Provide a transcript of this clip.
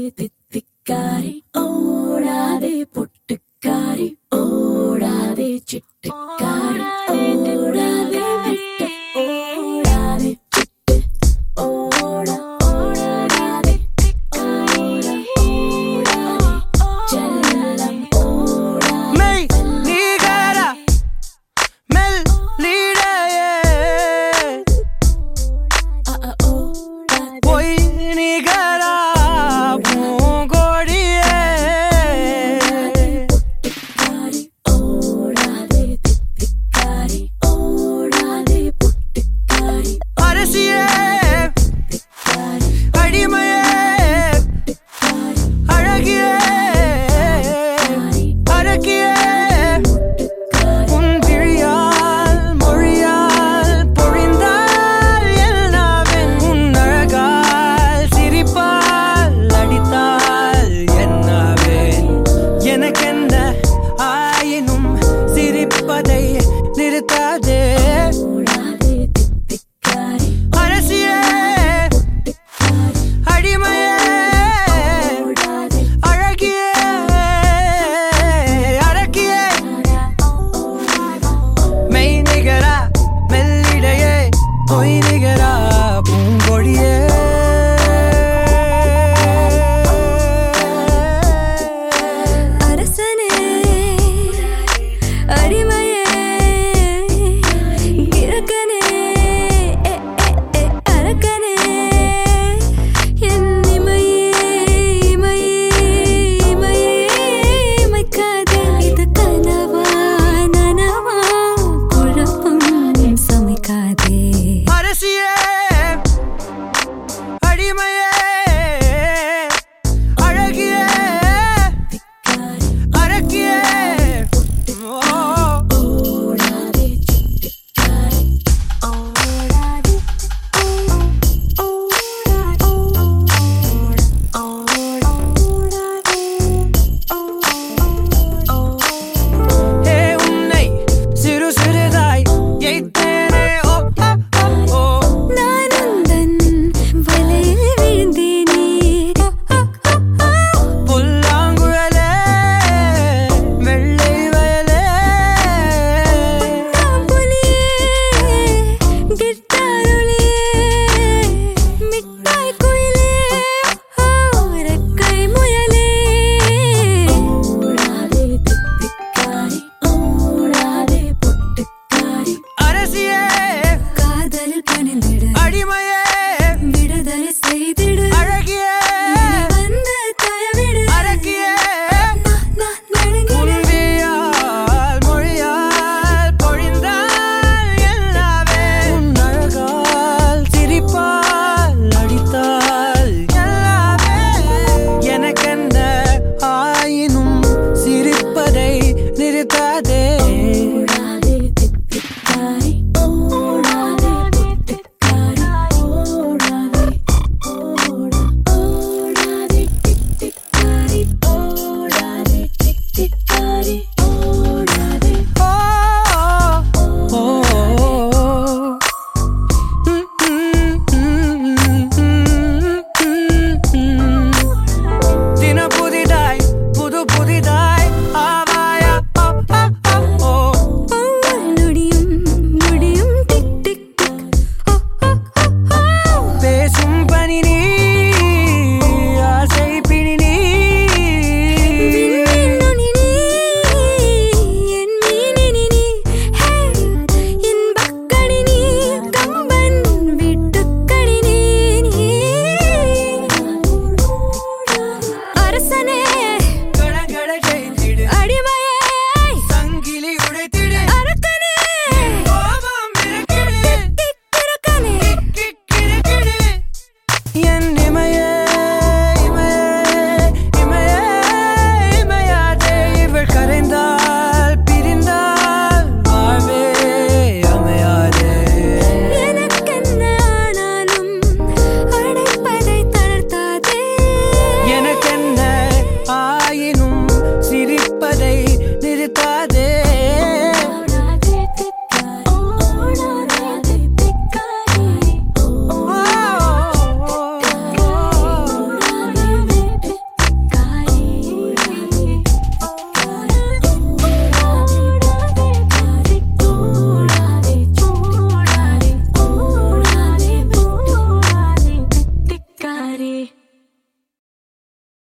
de dedicar, hora de